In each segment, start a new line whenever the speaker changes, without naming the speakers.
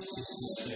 Jesus.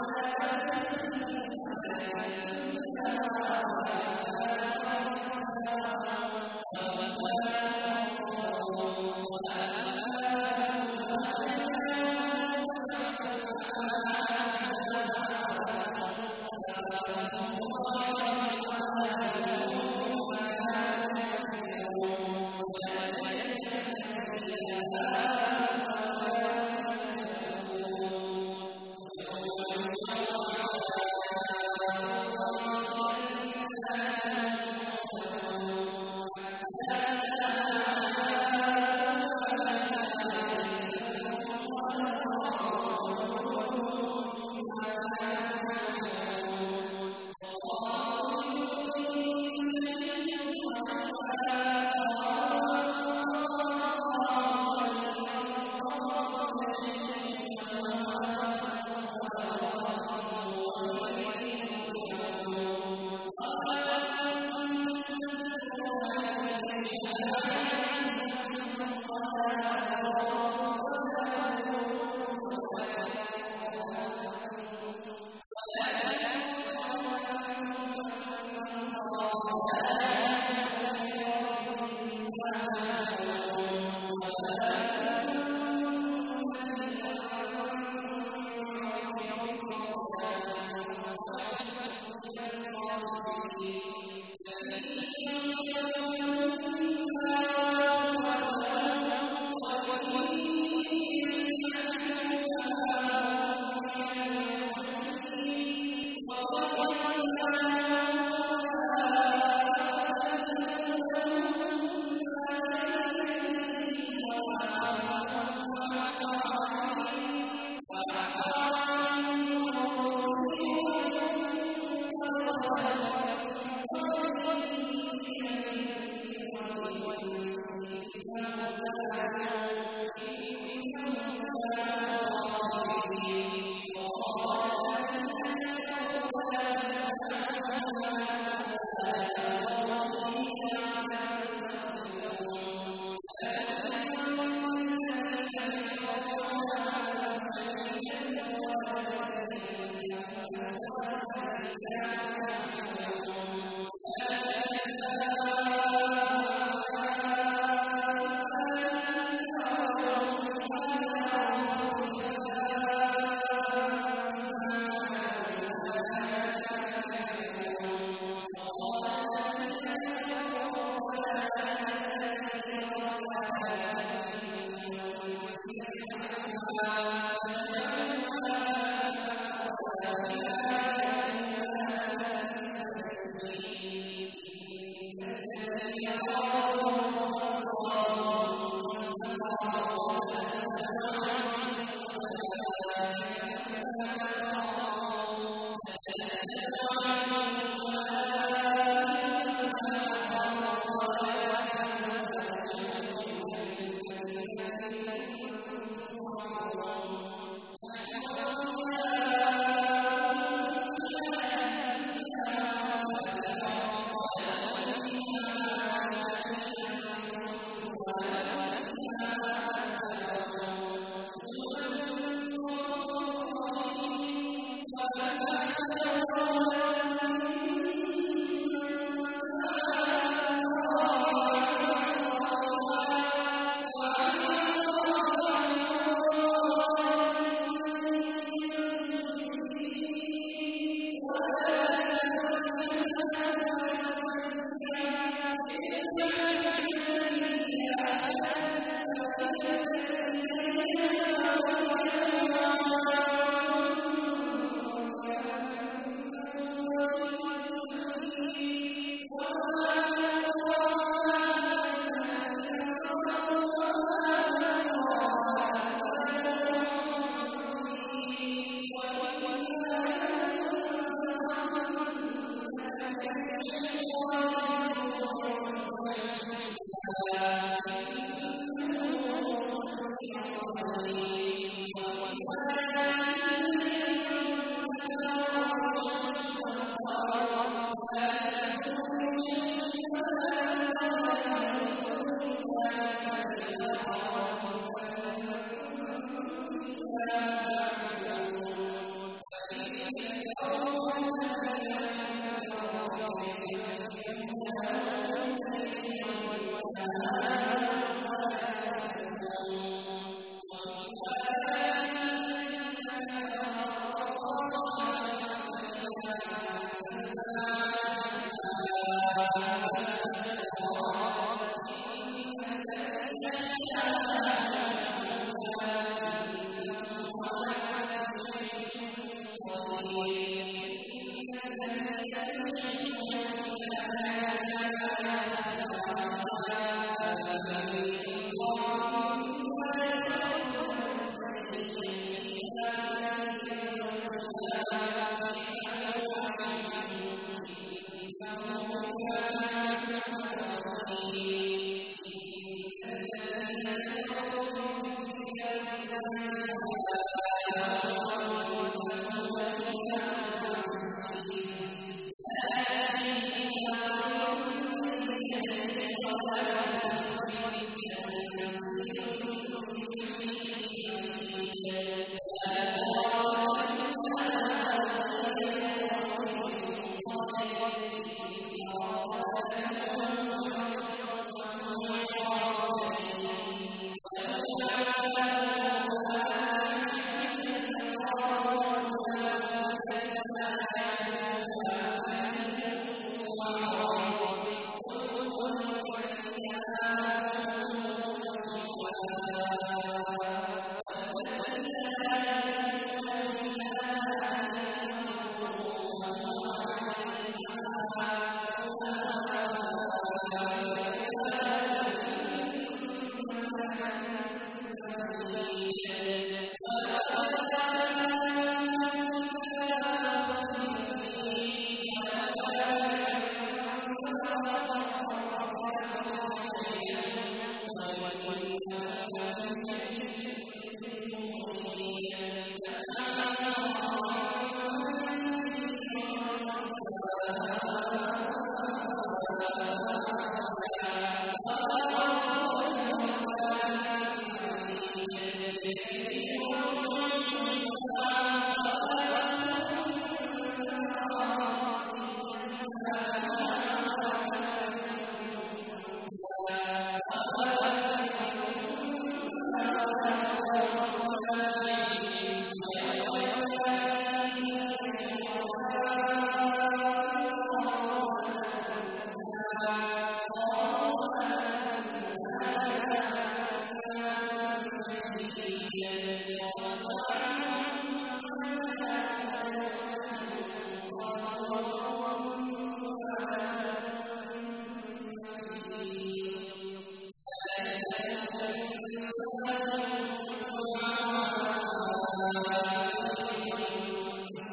ولا よし Yes.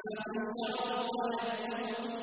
Thank you.